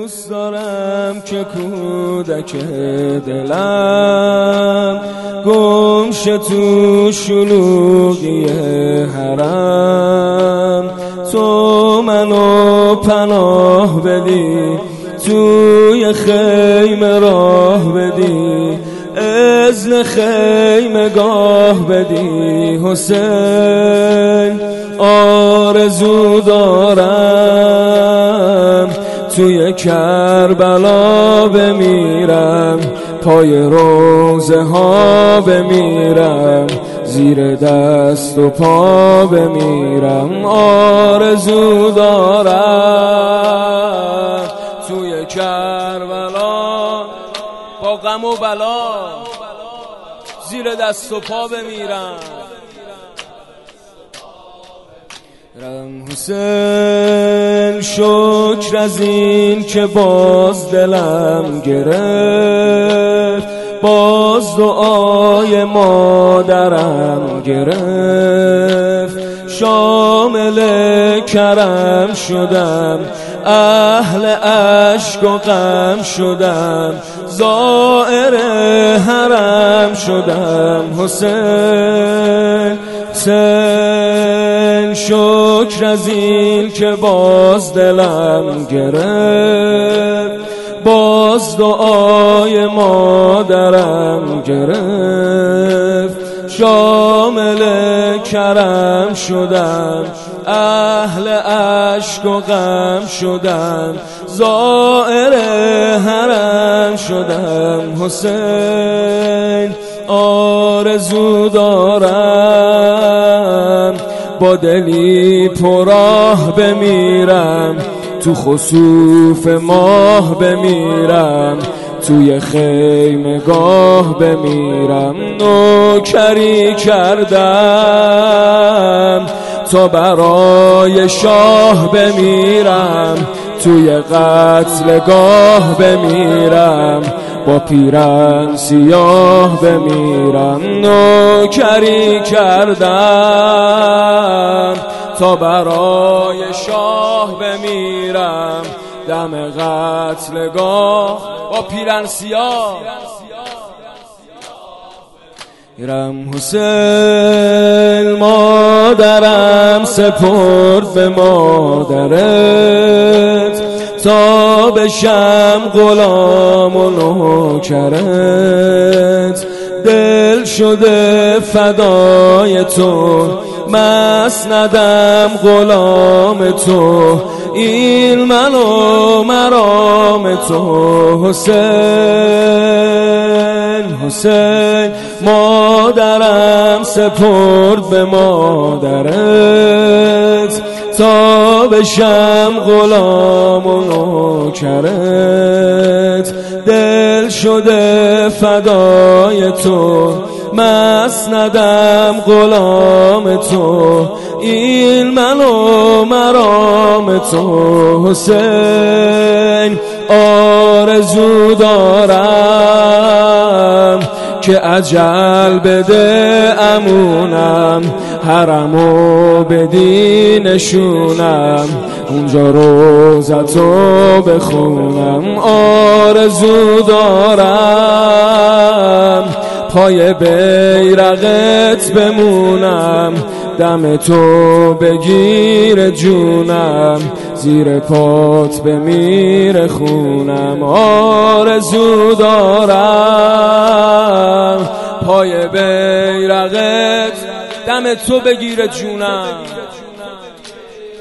دوست دارم که کودک دلم. گمش تو شلوغی حرم. تو منو پناه بدی توی خیمه راه بدی. ازن خیمه گاه بدی حسین. آرزو دارم. توی کربلا بمیرم پای روزه ها بمیرم زیر دست و پا بمیرم. آرزو دارم توی کربلا با غم و بلا زیر دست و پا بمیرم. رم حسین شکر از این که باز دلم گرفت باز دعای مادرم گرفت. شامل کرم شدم اهل عشق و غم شدم زائر حرم شدم. حسین حسین. شکر از این که باز دلم گرفت باز دعای مادرم گرفت. شامل کرم شدم اهل عشق و غم شدم زائر حرم شدم. حسین آرزو دارم. با دلی پراه بمیرم تو خصوف ماه بمیرم توی خیمگاه بمیرم. نوکری کردم تا برای شاه بمیرم توی قتلگاه بمیرم با پیرن سیاه بمیرم. نوکری کردم. تا برای شاه بمیرم. دم قتلگاه با پیرن سیاه. میرم حسین مادرم سپرد به مادرت. تا بشم غلام و نوکرت. دل شده فدای تو. مسندم غلام تو این من و مرام تو. حسین حسین مادرم سپرد به مادرت. تا بشم غلام و نوکرت. دل شده فدای تو. مسندم غلام تو این من و مرام تو. حسین آرزو دارم که عجل بده امونم حرمو بدی نشونم. اونجا روزتو بخونم. آرزو دارم پای بیرقت بمونم. دم تو بگیر جونم. زیر پات بمیر خونم. آرزو دارم. پای بیرقت. دم تو بگیر جونم.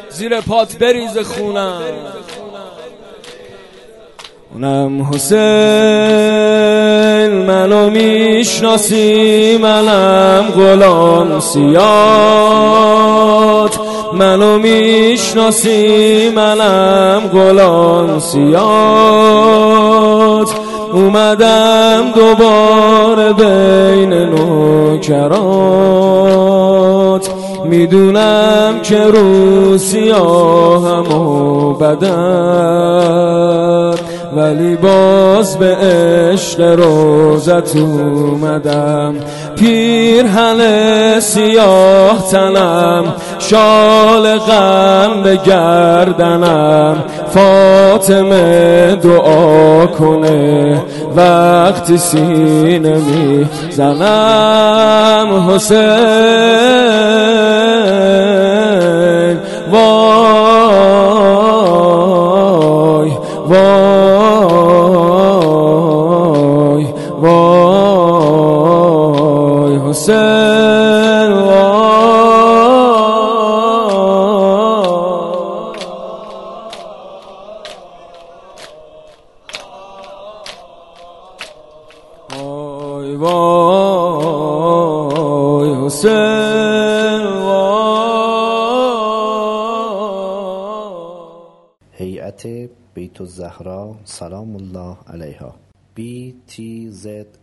زیر پات بریز خونم. اونم حسین. منو می‌شناسی منم غلام سیاد. منو می‌شناسی منم غلام سیاد. اومدم دوباره بین نوکرات. می‌دونم که رو سیاهم و بدن. ولی باز به عشق روزت اومدم. پیرهن سیاه تنم شال غم به گردنم. فاطمه دعا کنه وقتی سینه می زنم حسین وای وای حسین وای وای حسین هیئت بیت الزهرا سلام الله علیها. btzs.ir